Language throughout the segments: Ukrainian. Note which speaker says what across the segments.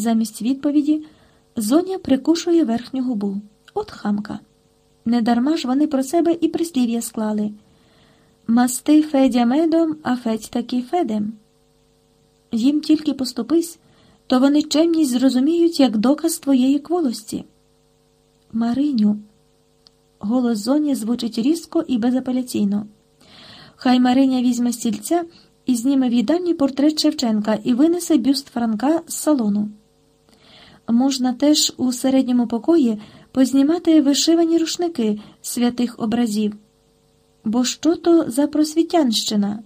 Speaker 1: Замість відповіді зоня прикушує верхню губу. От хамка. Недарма ж вони про себе і прислів'я склали. Масти Федя медом, а Федь таки Федем. Їм тільки поступись, то вони чемність зрозуміють як доказ твоєї кволості. Мариню. Голос зоні звучить різко і безапеляційно. Хай Мариня візьме стільця і зніме в їдальні портрет Шевченка і винесе бюст Франка з салону. Можна теж у середньому покої познімати вишивані рушники святих образів. Бо що то за просвітянщина?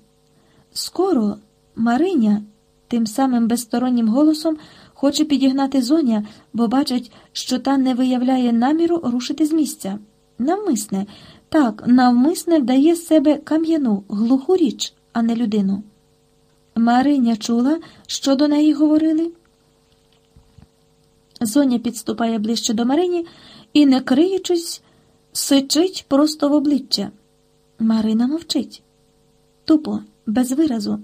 Speaker 1: Скоро Мариня тим самим безстороннім голосом хоче підігнати зоня, бо бачить, що та не виявляє наміру рушити з місця. Навмисне, так, навмисне вдає з себе кам'яну, глуху річ, а не людину. Мариня чула, що до неї говорили. Зоня підступає ближче до Марині і, не криючись, сичить просто в обличчя. Марина мовчить. Тупо, без виразу,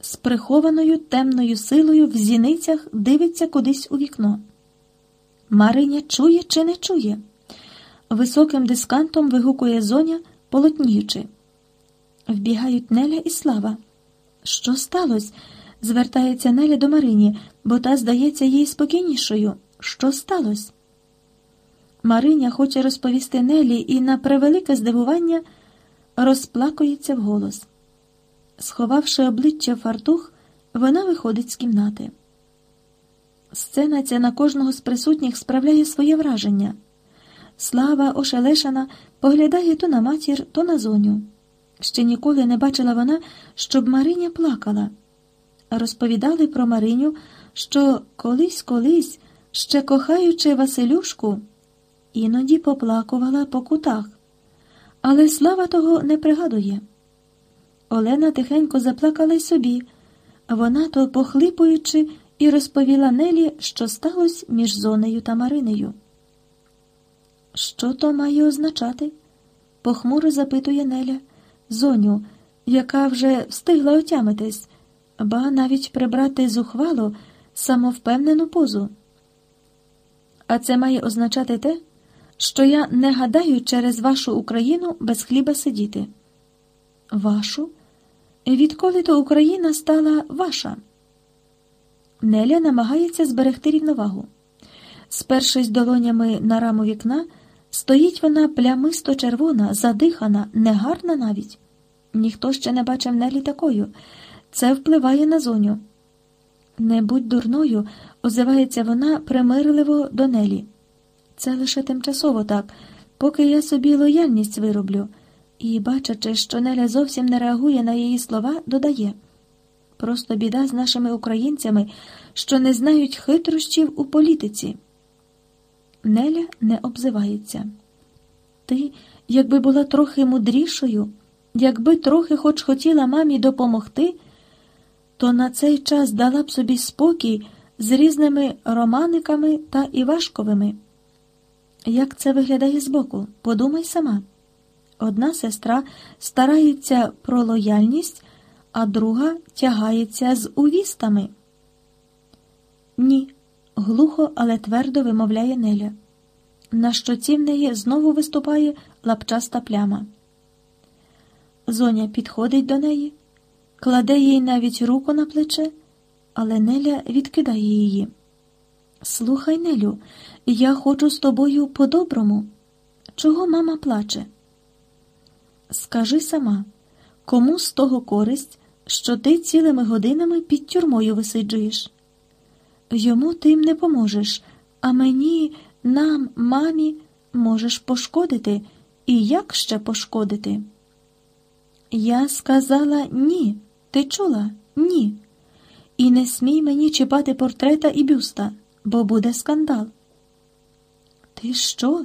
Speaker 1: з прихованою темною силою в зіницях дивиться кудись у вікно. Мариня чує чи не чує. Високим дискантом вигукує зоня, полотніючи. Вбігають Неля і Слава. Що сталося? Звертається Неля до Марині, бо та здається їй спокійнішою. Що сталося? Мариня хоче розповісти Нелі і, на превелике здивування, розплакується вголос. Сховавши обличчя в фартух, вона виходить з кімнати. Сцена ця на кожного з присутніх справляє своє враження. Слава ошелешана поглядає то на матір, то на зоню. Ще ніколи не бачила вона, щоб Мариня плакала. Розповідали про Мариню, що колись колись, ще кохаючи Василюшку, іноді поплакувала по кутах. Але слава того не пригадує. Олена тихенько заплакала й собі, вона то похлипуючи, і розповіла Нелі, що сталося між зонею та Маринею. Що то має означати? похмуро запитує Неля, зоню, яка вже встигла отямитись, ба навіть прибрати зухвало самовпевнену позу. А це має означати те, що я не гадаю через вашу Україну без хліба сидіти. Вашу? Відколи то Україна стала ваша? Неля намагається зберегти рівновагу. Спершись долонями на раму вікна, стоїть вона плямисто червона, задихана, негарна навіть. Ніхто ще не бачив Нелі такою. Це впливає на зоню. Не будь дурною, озивається вона примирливо до Нелі. Це лише тимчасово так, поки я собі лояльність вироблю. І, бачачи, що Неля зовсім не реагує на її слова, додає просто біда з нашими українцями, що не знають хитрощів у політиці. Неля не обзивається. Ти, якби була трохи мудрішою, якби трохи хоч хотіла мамі допомогти, то на цей час дала б собі спокій з різними романиками та Івашковими. Як це виглядає збоку? Подумай сама. Одна сестра старається про лояльність, а друга тягається з увістами. Ні, глухо, але твердо вимовляє Неля. На щоці в неї знову виступає лапчаста пляма. Зоня підходить до неї, кладе їй навіть руку на плече, але Неля відкидає її. Слухай, Нелю, я хочу з тобою по-доброму. Чого мама плаче? Скажи сама, кому з того користь, що ти цілими годинами під тюрмою висиджуєш? Йому тим не поможеш, а мені, нам, мамі, можеш пошкодити, і як ще пошкодити? Я сказала ні. Ти чула? Ні. І не смій мені чіпати портрета і бюста, бо буде скандал. Ти що?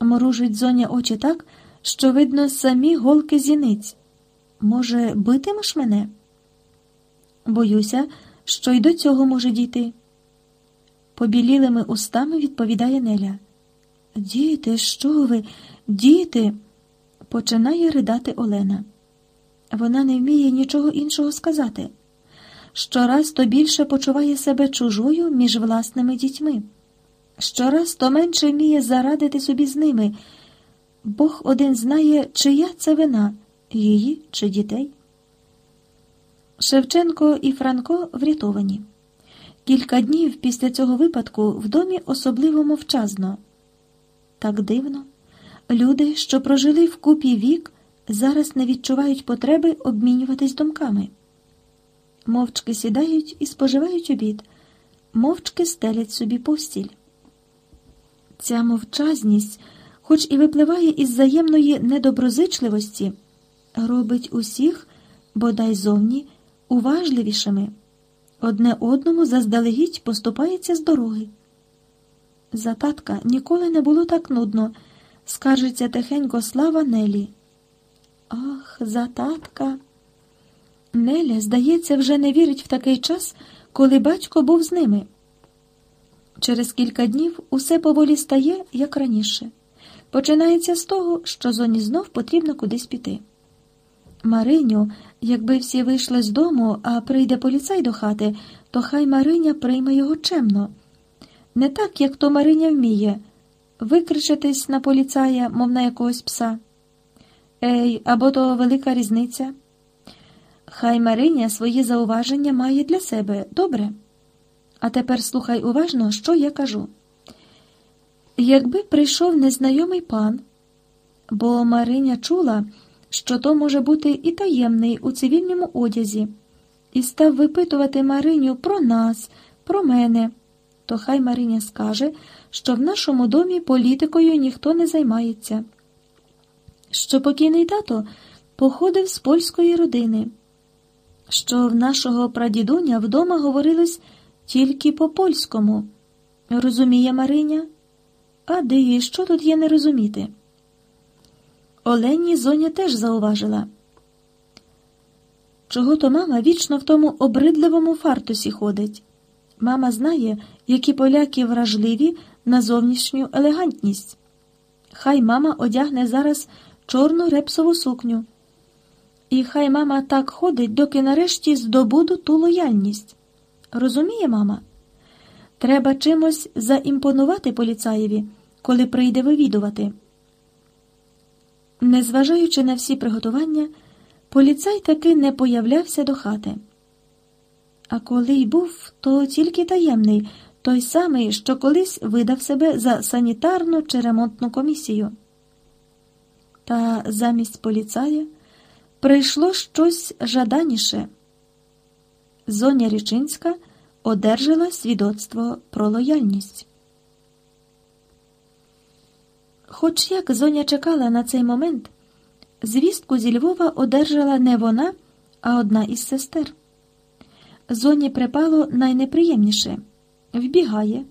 Speaker 1: моружить зоня очі так, що видно самі голки зіниць. Може, битимеш мене? Боюся, що й до цього може дійти. Побілілими устами відповідає Неля. Діти, що ви, діти, починає ридати Олена. Вона не вміє нічого іншого сказати. щораз то більше почуває себе чужою між власними дітьми, щораз то менше вміє зарадити собі з ними. Бог один знає, чия це вина її чи дітей. Шевченко і Франко врятовані. Кілька днів після цього випадку в домі особливо мовчазно. Так дивно. Люди, що прожили в купі вік, зараз не відчувають потреби обмінюватись думками. Мовчки сідають і споживають обід, мовчки стелять собі постіль. Ця мовчазність, хоч і випливає із взаємної недоброзичливості, робить усіх, бодай зовні, уважливішими, одне одному заздалегідь поступається з дороги. За татка ніколи не було так нудно, скаржиться тихенько слава Нелі. Ах, за татка. Неля, здається, вже не вірить в такий час, коли батько був з ними. Через кілька днів усе поволі стає, як раніше. Починається з того, що зоні знов потрібно кудись піти. Мариню, якби всі вийшли з дому, а прийде поліцай до хати, то хай Мариня прийме його чемно. Не так, як то Мариня вміє викричатись на поліцая, мов на якогось пса. Ей, або то велика різниця. Хай Мариня свої зауваження має для себе, добре? А тепер слухай уважно, що я кажу. Якби прийшов незнайомий пан, бо Мариня чула, що то може бути і таємний у цивільному одязі, і став випитувати Мариню про нас, про мене, то хай Мариня скаже, що в нашому домі політикою ніхто не займається, що покійний тато походив з польської родини, що в нашого прадідуня вдома говорилось тільки по польському. Розуміє Мариня? А диї, що тут є не розуміти? Олені зоня теж зауважила. Чого то мама вічно в тому обридливому фартусі ходить. Мама знає, які поляки вражливі на зовнішню елегантність. Хай мама одягне зараз чорну репсову сукню. І хай мама так ходить, доки нарешті здобуду ту лояльність. Розуміє, мама? Треба чимось заімпонувати поліцаєві, коли прийде вивідувати. Незважаючи на всі приготування, поліцай таки не появлявся до хати. А коли й був, то тільки таємний, той самий, що колись видав себе за санітарну чи ремонтну комісію. Та замість поліцая прийшло щось жаданіше. Зоня Річинська одержала свідоцтво про лояльність. Хоч як зоня чекала на цей момент, звістку зі Львова одержала не вона, а одна із сестер. Зоні припало найнеприємніше вбігає.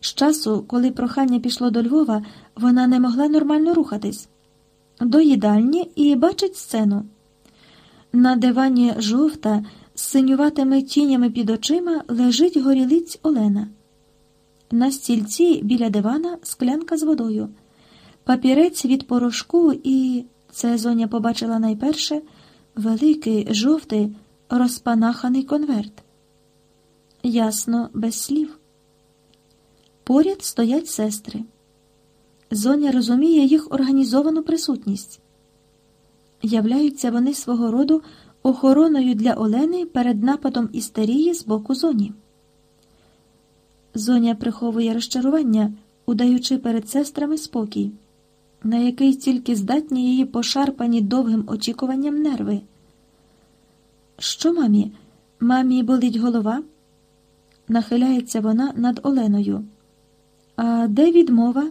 Speaker 1: З часу, коли прохання пішло до Львова, вона не могла нормально рухатись. До їдальні і бачить сцену. На дивані жовта з синюватими тінями під очима лежить горілиць Олена. На стільці біля дивана склянка з водою, папірець від порошку і, це зоня побачила найперше, великий жовтий розпанаханий конверт. Ясно, без слів. Поряд стоять сестри. Зоня розуміє їх організовану присутність. Являються вони свого роду охороною для Олени перед нападом істерії з боку зоні. Зоня приховує розчарування, удаючи перед сестрами спокій, на який тільки здатні її пошарпані довгим очікуванням нерви. Що, мамі? Мамі болить голова? Нахиляється вона над Оленою. А де відмова?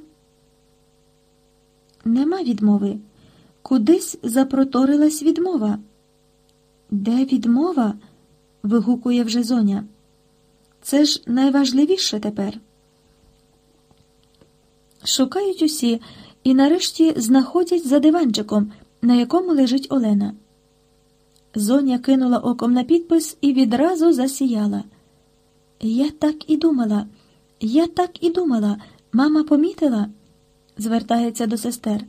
Speaker 1: Нема відмови. Кудись запроторилась відмова. Де відмова? вигукує вже зоня. Це ж найважливіше тепер. Шукають усі і нарешті знаходять за диванчиком, на якому лежить Олена. Зоня кинула оком на підпис і відразу засіяла. Я так і думала, я так і думала. Мама помітила, звертається до сестер.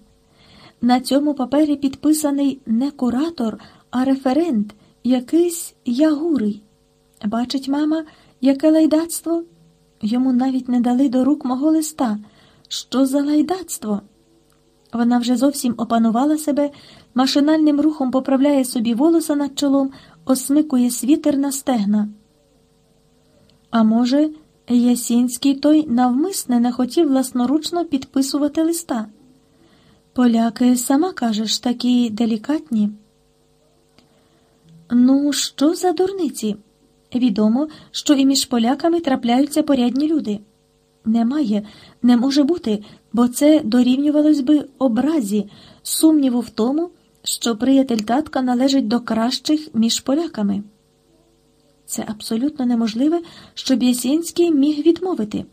Speaker 1: На цьому папері підписаний не куратор, а референт, якийсь ягурий. Бачить, мама, яке лайдацтво? Йому навіть не дали до рук мого листа. Що за лайдацтво? Вона вже зовсім опанувала себе, машинальним рухом поправляє собі волоса над чолом, осмикує світер на стегна. А може, Ясінський той навмисне не хотів власноручно підписувати листа. Поляки, сама кажеш, такі делікатні. Ну, що за дурниці? Відомо, що і між поляками трапляються порядні люди. Немає, не може бути, бо це дорівнювалось би образі, сумніву в тому, що приятель татка належить до кращих між поляками. Це абсолютно неможливе, щоб Ясінський міг відмовити.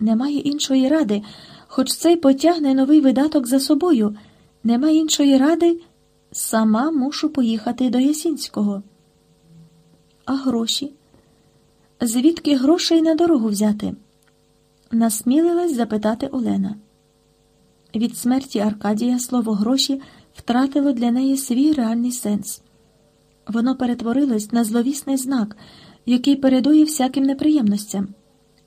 Speaker 1: Немає іншої ради, хоч цей потягне новий видаток за собою. Немає іншої ради, сама мушу поїхати до Ясінського. А гроші? Звідки грошей на дорогу взяти? Насмілилась запитати Олена. Від смерті Аркадія слово гроші втратило для неї свій реальний сенс. Воно перетворилось на зловісний знак, який передує всяким неприємностям.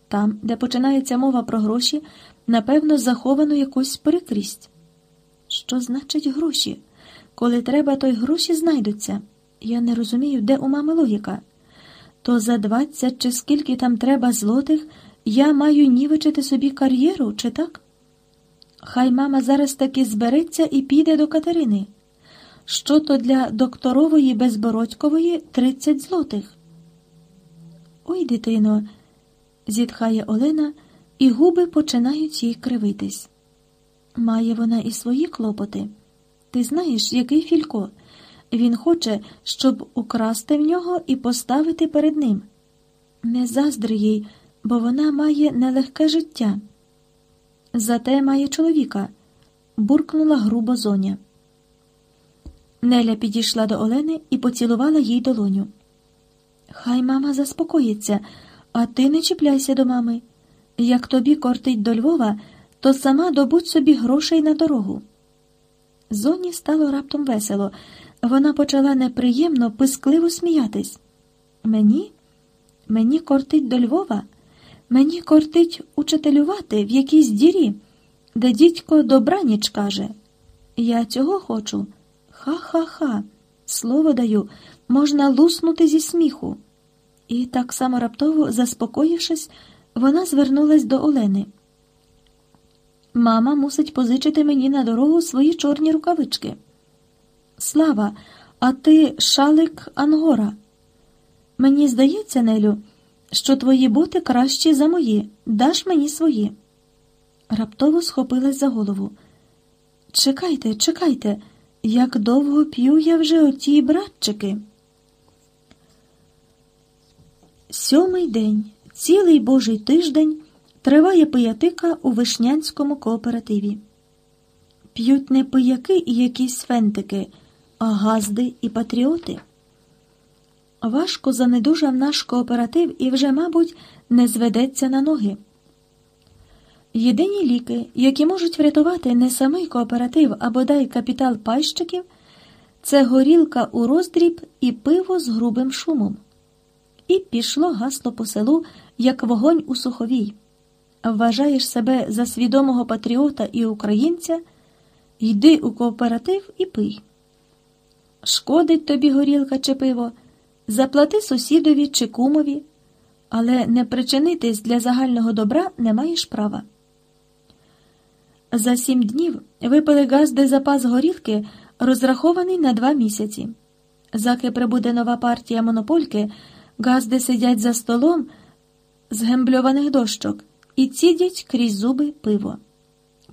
Speaker 1: Там, де починається мова про гроші, напевно, заховано якусь перекрість. Що значить гроші? Коли треба, то й гроші знайдуться. Я не розумію, де у мами логіка. То за двадцять чи скільки там треба злотих я маю нівечити собі кар'єру, чи так? Хай мама зараз таки збереться і піде до Катерини. Що то для докторової безбородькової тридцять злотих. Ой, дитино, зітхає Олена, і губи починають їй кривитись. Має вона і свої клопоти. Ти знаєш, який філько? Він хоче, щоб украсти в нього і поставити перед ним. Не заздри їй, бо вона має нелегке життя. Зате має чоловіка, буркнула грубо зоня. Неля підійшла до Олени і поцілувала їй долоню. Хай мама заспокоїться, а ти не чіпляйся до мами. Як тобі кортить до Львова, то сама добудь собі грошей на дорогу. Зоні стало раптом весело. Вона почала неприємно, пискливо сміятись. Мені? Мені кортить до Львова, мені кортить учителювати в якійсь дірі, де дідько добраніч каже. Я цього хочу. Ха-ха-ха. Слово даю, можна луснути зі сміху. І так само раптово, заспокоївшись, вона звернулась до Олени. Мама мусить позичити мені на дорогу свої чорні рукавички. Слава, а ти шалик Ангора. Мені здається, Нелю, що твої боти кращі за мої. Даш мені свої. Раптово схопилась за голову. Чекайте, чекайте, як довго п'ю я вже оті братчики. Сьомий день, цілий божий тиждень триває пиятика у вишнянському кооперативі. П'ють не пияки і якісь фентики, а газди і патріоти. Важко занедужав наш кооператив і вже, мабуть, не зведеться на ноги. Єдині ліки, які можуть врятувати не самий кооператив, а бодай капітал пайщиків, це горілка у роздріб і пиво з грубим шумом. І пішло гасло по селу, як вогонь у суховій. Вважаєш себе за свідомого патріота і українця, йди у кооператив і пий. Шкодить тобі горілка чи пиво, заплати сусідові чи кумові, але не причинитись для загального добра не маєш права. За сім днів випили газди запас горілки, розрахований на два місяці. Заки прибуде нова партія монопольки, газди сидять за столом з гембльованих дощок і цідять крізь зуби пиво.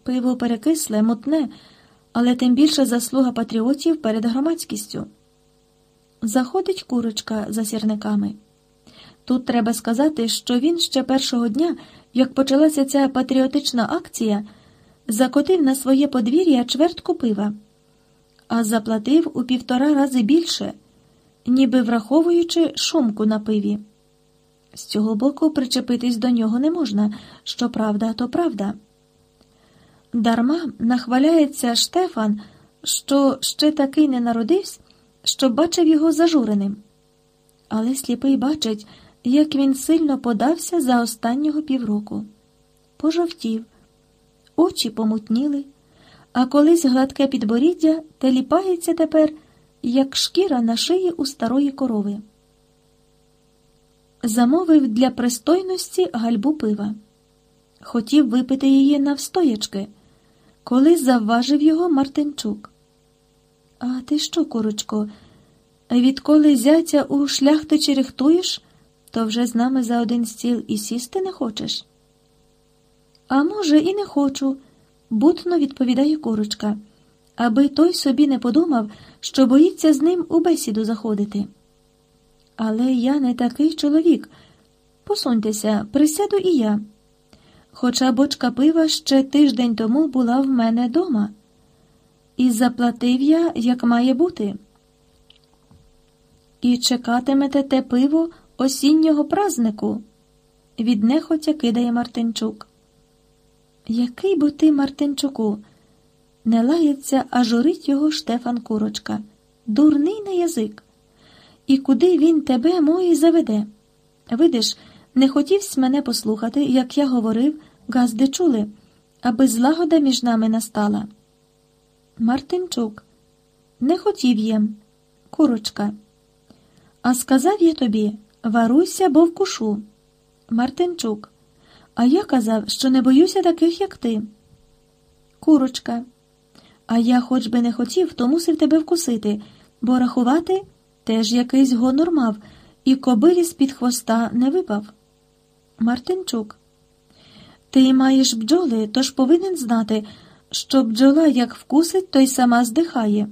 Speaker 1: Пиво перекисле, мутне, але тим більше заслуга патріотів перед громадськістю. Заходить курочка за сірниками. Тут треба сказати, що він ще першого дня, як почалася ця патріотична акція, закотив на своє подвір'я чвертку пива, а заплатив у півтора рази більше, ніби враховуючи шумку на пиві. З цього боку причепитись до нього не можна, що правда, то правда. Дарма нахваляється Штефан, що ще такий не народився, що бачив його зажуреним. але сліпий бачить, як він сильно подався за останнього півроку. Пожовтів, очі помутніли, а колись гладке підборіддя теліпається тепер, як шкіра на шиї у старої корови. Замовив для пристойності гальбу пива. Хотів випити її навстоячки, коли завважив його Мартинчук. А ти що, курочко, відколи зятя у шляхтичі рихтуєш, то вже з нами за один стіл і сісти не хочеш? А може, і не хочу, бутно відповідає курочка, аби той собі не подумав, що боїться з ним у бесіду заходити. Але я не такий чоловік. Посуньтеся, присяду і я. Хоча бочка пива ще тиждень тому була в мене дома, і заплатив я, як має бути. І чекатимете те пиво осіннього празнику, віднехотя кидає Мартинчук. Який бо ти, Мартинчуку? Не лається, а журить його Штефан Курочка. Дурний на язик. І куди він тебе, мої, заведе? Видиш, не хотівсь мене послухати, як я говорив, газди чули, аби злагода між нами настала. Мартинчук, не хотів єм, курочка. А сказав я тобі варуйся, бо вкушу. Мартинчук. А я казав, що не боюся таких, як ти. Курочка. А я, хоч би не хотів, то мусив тебе вкусити, бо рахувати теж якийсь гонор мав, і кобилі з-під хвоста не випав. Мартинчук. Ти маєш бджоли, тож повинен знати, що бджола як вкусить, то й сама здихає.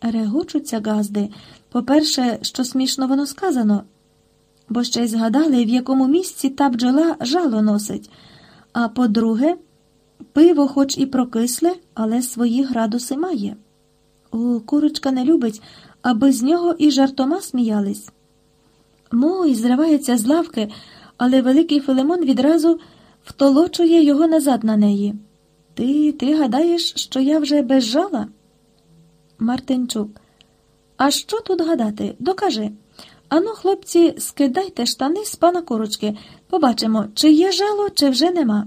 Speaker 1: Регочуться газди. По-перше, що смішно воно сказано, бо ще й згадали, в якому місці та бджола жало носить. А по-друге, пиво, хоч і прокисле, але свої градуси має. О, курочка не любить, аби з нього і жартома сміялись. Мой зривається з лавки, але великий Филимон відразу втолочує його назад на неї. Ти ти гадаєш, що я вже без жала? Мартинчук. А що тут гадати? Докажи. Ану, хлопці, скидайте штани з пана курочки. Побачимо, чи є жало, чи вже нема.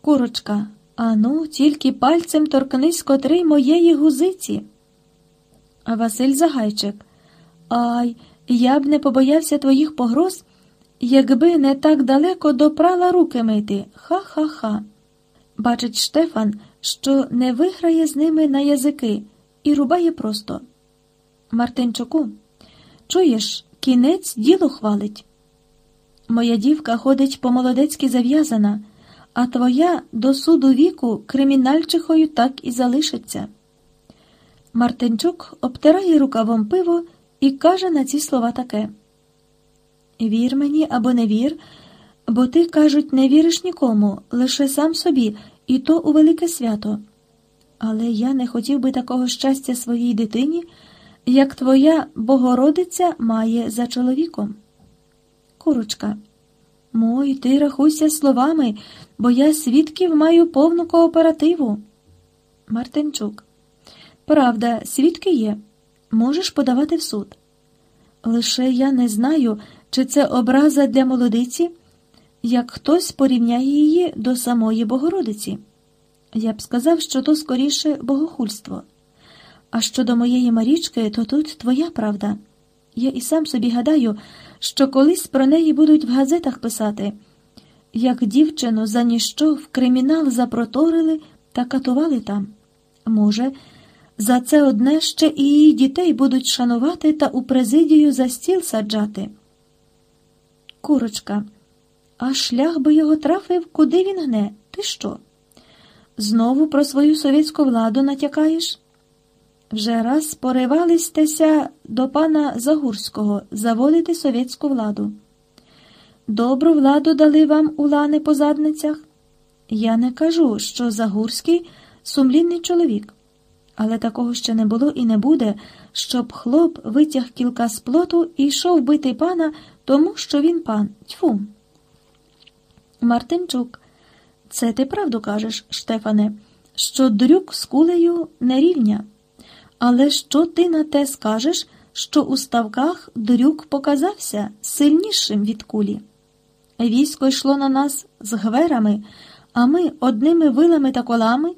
Speaker 1: Курочка. Ану, тільки пальцем торкнись котрий моєї гузиці. Василь Загайчик. Ай, я б не побоявся твоїх погроз, якби не так далеко допрала руки мити. Ха-ха-ха. Бачить Штефан, що не виграє з ними на язики і рубає просто. Мартинчуку, чуєш, кінець діло хвалить. Моя дівка ходить по молодецьки зав'язана, а твоя до суду віку кримінальчихою так і залишиться. Мартинчук обтирає рукавом пиво і каже на ці слова таке: Вір мені або не вір, бо ти, кажуть, не віриш нікому, лише сам собі, і то у велике свято. Але я не хотів би такого щастя своїй дитині, як твоя Богородиця має за чоловіком. Курочка, мой, ти рахуйся словами, бо я свідків маю повну кооперативу. Мартинчук. Правда, свідки є. Можеш подавати в суд. Лише я не знаю, чи це образа для молодиці, як хтось порівняє її до самої Богородиці. Я б сказав, що то скоріше богохульство. А щодо моєї Марічки, то тут твоя правда. Я і сам собі гадаю, що колись про неї будуть в газетах писати, як дівчину за ніщо в кримінал запроторили та катували там. Може, за це одне ще і її дітей будуть шанувати та у президію за стіл саджати. Курочка, а шлях би його трафив, куди він гне? Ти що? Знову про свою совєтську владу натякаєш? Вже раз поривалистеся до пана Загурського заводити совєтську владу. Добру владу дали вам улани по задницях? Я не кажу, що Загурський сумлінний чоловік, але такого ще не було і не буде, щоб хлоп витяг кілка з плоту і йшов бити пана, тому що він пан. Тьфу. Мартинчук. Це ти правду кажеш, Штефане, що дрюк з кулею не рівня. Але що ти на те скажеш, що у ставках дрюк показався сильнішим від кулі. Військо йшло на нас з гверами, а ми одними вилами та колами.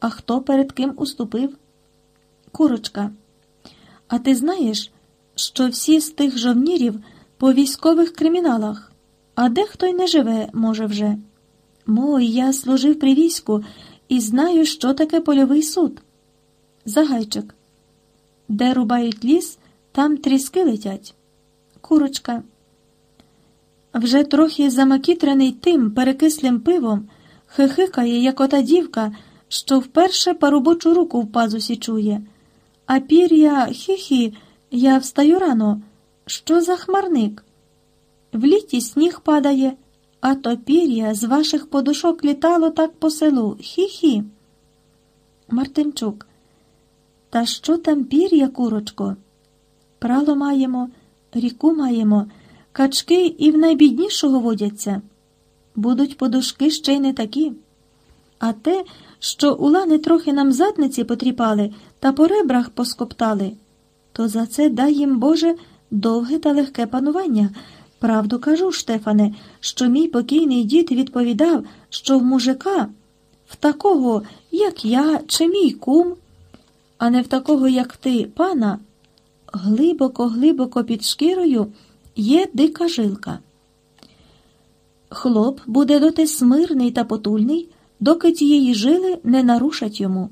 Speaker 1: А хто перед ким уступив? Курочка. А ти знаєш, що всі з тих жовнірів по військових криміналах, а дехто й не живе, може, вже. Мой, я служив при війську і знаю, що таке польовий суд. Загайчик. Де рубають ліс, там тріски летять. Курочка. Вже трохи замакітрений тим перекислим пивом, хихикає, як ота дівка, що вперше парубочу руку в пазусі чує. А пір'я хі-хі, я встаю рано. Що за хмарник? В літі сніг падає, а то пір'я з ваших подушок літало так по селу. Хі-хі. Мартинчук. Та що там пір'я, курочко? Прало маємо, ріку маємо, качки і в найбіднішого водяться. Будуть подушки ще й не такі. А те, що улани трохи нам задниці потріпали та по ребрах поскоптали, то за це дай їм, Боже, довге та легке панування. Правду кажу, Штефане, що мій покійний дід відповідав, що в мужика, в такого, як я, чи мій кум, а не в такого, як ти, пана, глибоко-глибоко під шкірою є дика жилка. Хлоп буде доти смирний та потульний, доки тієї жили не нарушать йому.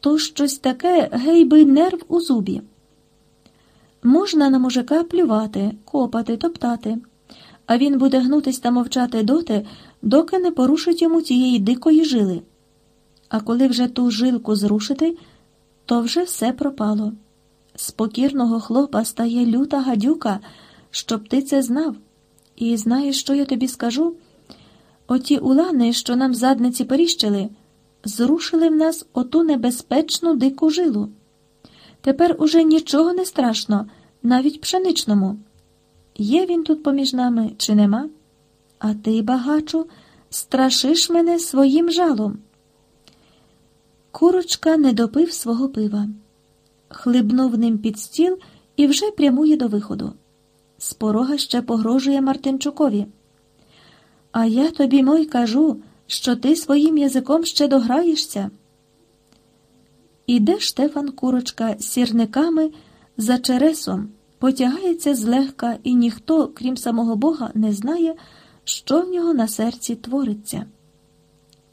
Speaker 1: То щось таке гейби нерв у зубі. Можна на мужика плювати, копати, топтати, а він буде гнутись та мовчати доти, доки не порушить йому тієї дикої жили. А коли вже ту жилку зрушити, то вже все пропало. З покірного хлопа стає люта гадюка, щоб ти це знав. І знаєш, що я тобі скажу? Оті улани, що нам задниці періщили, зрушили в нас оту небезпечну дику жилу. Тепер уже нічого не страшно, навіть пшеничному. Є він тут поміж нами чи нема? А ти, багачу, страшиш мене своїм жалом. Курочка не допив свого пива, хлибнув ним під стіл і вже прямує до виходу. З порога ще погрожує Мартинчукові. А я тобі, мой, кажу, що ти своїм язиком ще дограєшся. Іде Штефан Курочка сірниками за чересом, потягається злегка, і ніхто, крім самого Бога, не знає, що в нього на серці твориться.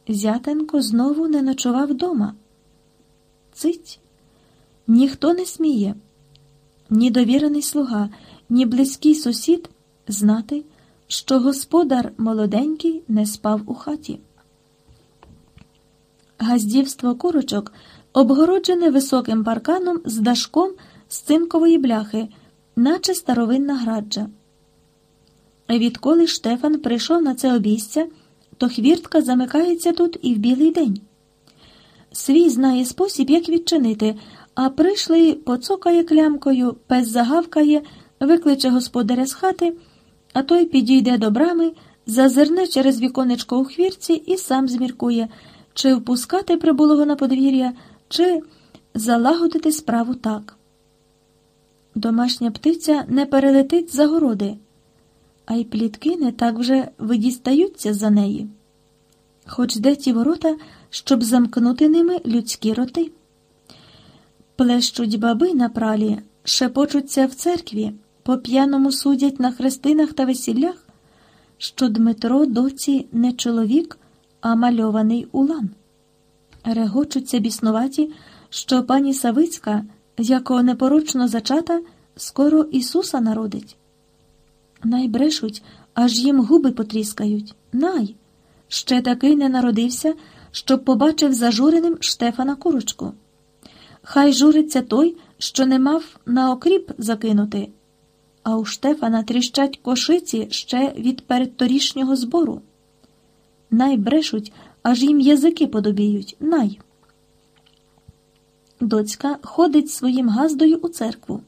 Speaker 1: Зятенко знову не ночував дома. Цить, ніхто не сміє, ні довірений слуга, ні близький сусід знати, що господар молоденький не спав у хаті. Газдівство курочок обгороджене високим парканом з дашком з цинкової бляхи, наче старовинна граджа. Відколи Штефан прийшов на це обійстя, то хвіртка замикається тут і в білий день. Свій знає спосіб, як відчинити, а прийшлий поцокає клямкою, пес загавкає, викличе господаря з хати, а той підійде до брами, зазирне через віконечко у хвірці і сам зміркує, чи впускати прибулого на подвір'я, чи залагодити справу так. Домашня птиця не перелетить за городи, а й плітки не так вже видістаються за неї. Хоч де ті ворота, щоб замкнути ними людські роти. Плещуть баби на пралі, шепочуться в церкві, по п'яному судять на хрестинах та весіллях, що Дмитро доці не чоловік, а мальований улан. Регочуться біснуваті, що пані Савицька, якого непорочно зачата, скоро Ісуса народить. Най брешуть, аж їм губи потріскають. Най. Ще такий не народився, щоб побачив зажуреним Штефана курочку. Хай журиться той, що не мав на окріп закинути, а у Штефана тріщать кошиці ще від передторішнього збору. Най брешуть, аж їм язики подобіють, най. Доцька ходить своїм газдою у церкву.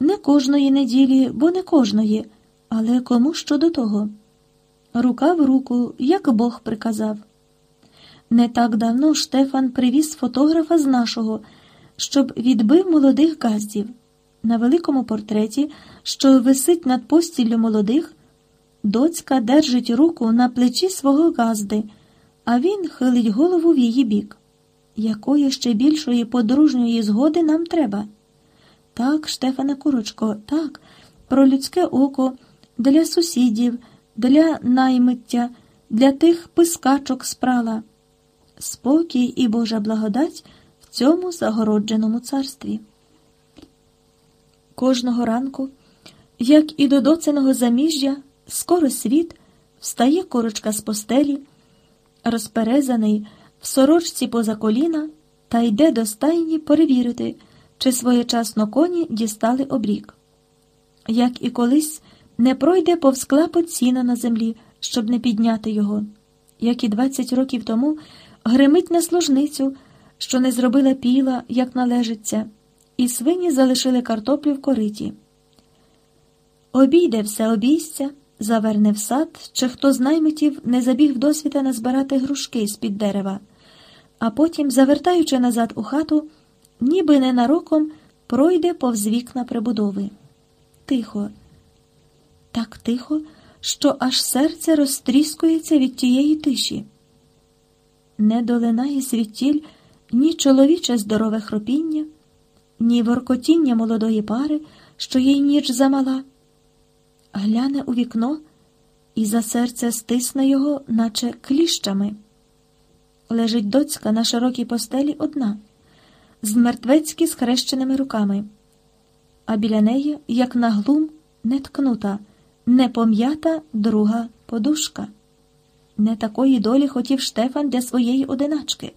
Speaker 1: Не кожної неділі, бо не кожної, але кому що до того. Рука в руку, як Бог приказав. Не так давно Штефан привіз фотографа з нашого, щоб відбив молодих газдів. На великому портреті, що висить над постіллю молодих, доцька держить руку на плечі свого газди, а він хилить голову в її бік. Якої ще більшої подружньої згоди нам треба? Так, Штефане Курочко, так, про людське око, для сусідів, для наймиття, для тих пискачок спрала. Спокій і Божа благодать в цьому загородженому царстві. Кожного ранку, як і до доценого заміжжя, скоро світ встає корочка з постелі, розперезаний в сорочці поза коліна та йде до стайні перевірити, чи своєчасно коні дістали обрік. Як і колись не пройде повз клапоть сіна на землі, щоб не підняти його, як і двадцять років тому гримить на служницю, що не зробила піла, як належиться, і свині залишили картоплю в кориті. Обійде все обійстя, заверне в сад, чи хто з наймитів не забіг досвіта назбирати грушки з-під дерева, а потім, завертаючи назад у хату, ніби ненароком пройде повз вікна прибудови. Тихо, так тихо, що аж серце розтріскується від тієї тиші. Не долинає звідтіль ні чоловіче здорове хропіння, ні воркотіння молодої пари, що їй ніч замала. Гляне у вікно і за серце стисне його, наче кліщами. Лежить доцька на широкій постелі одна, з мертвецьки схрещеними руками, а біля неї, як на глум, не ткнута, не пом'ята друга подушка. Не такої долі хотів Штефан для своєї одиначки,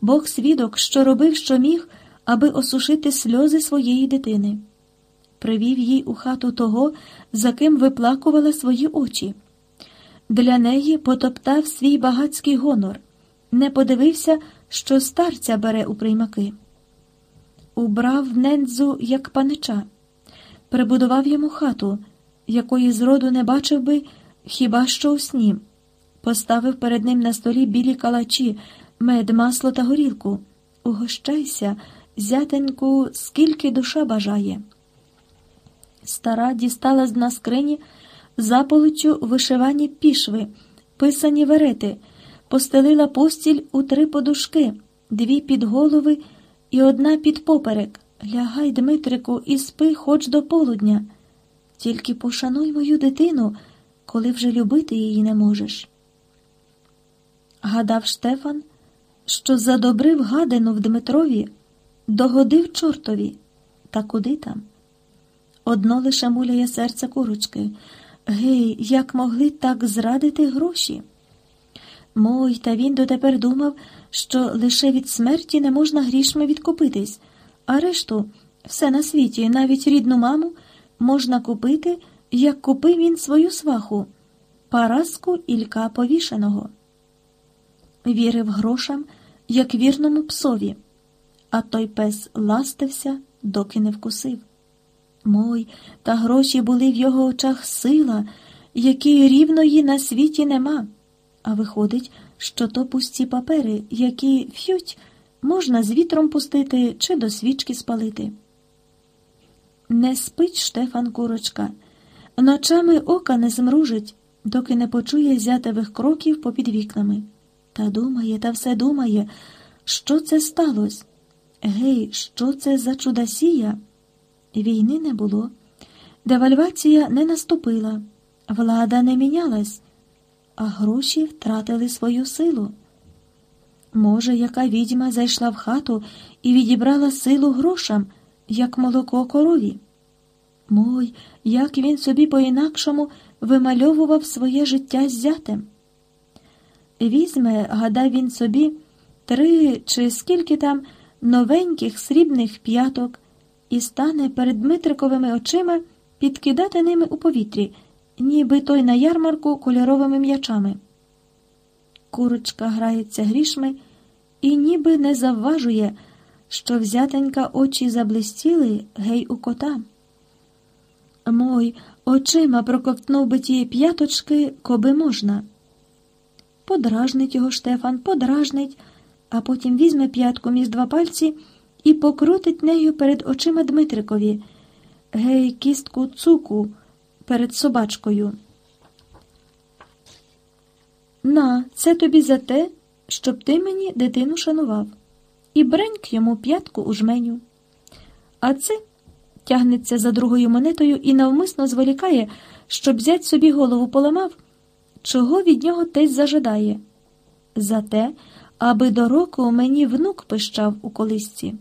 Speaker 1: Бог свідок, що робив, що міг, аби осушити сльози своєї дитини. Привів їй у хату того, за ким виплакувала свої очі. Для неї потоптав свій багацький гонор, не подивився, що старця бере у приймаки. Убрав нендзу, як панича, прибудував йому хату, якої зроду не бачив би хіба що у сні поставив перед ним на столі білі калачі, мед, масло та горілку. Угощайся, зятеньку, скільки душа бажає. Стара дістала з дна скрині заполичу вишивані пішви, писані верети, постелила постіль у три подушки, дві під голови і одна під поперек. Лягай, Дмитрику, і спи хоч до полудня. Тільки пошануй мою дитину, коли вже любити її не можеш. Гадав Штефан, що задобрив гадину в Дмитрові, догодив чортові, та куди там? Одно лише муляє серце курочки. Гей, як могли так зрадити гроші? Мой, та він дотепер думав, що лише від смерті не можна грішми відкупитись, а решту все на світі, навіть рідну маму, можна купити, як купив він свою сваху, Параску Ілька повішеного вірив грошам, як вірному псові, а той пес ластився, доки не вкусив. Мой, та гроші були в його очах сила, якої рівної на світі нема. А виходить, що то пусті папери, які фють, можна з вітром пустити чи до свічки спалити. Не спить Штефан Курочка, ночами ока не змружить, доки не почує зятевих кроків попід вікнами. Та думає, та все думає, що це сталося? Гей, що це за чудосія? Війни не було, девальвація не наступила, влада не мінялась, а гроші втратили свою силу. Може, яка відьма зайшла в хату і відібрала силу грошам, як молоко корові? Мой, як він собі по-інакшому вимальовував своє життя з зятем. Візьме, гадав він собі, три чи скільки там новеньких срібних п'яток і стане перед Дмитриковими очима підкидати ними у повітрі, ніби той на ярмарку кольоровими м'ячами. Курочка грається грішми і ніби не завважує, що взятенька очі заблистіли гей у кота. Мой очима проковтнув би ті п'яточки, коби можна. Подражнить його Штефан, подражнить, а потім візьме п'ятку між два пальці і покрутить нею перед очима Дмитрикові. Гей, кістку цуку перед собачкою. На, це тобі за те, щоб ти мені дитину шанував. І бреньк йому п'ятку у жменю. А це тягнеться за другою монетою і навмисно зволікає, щоб зять собі голову поламав, чого від нього тесь зажадає. За те, аби до року мені внук пищав у колисці.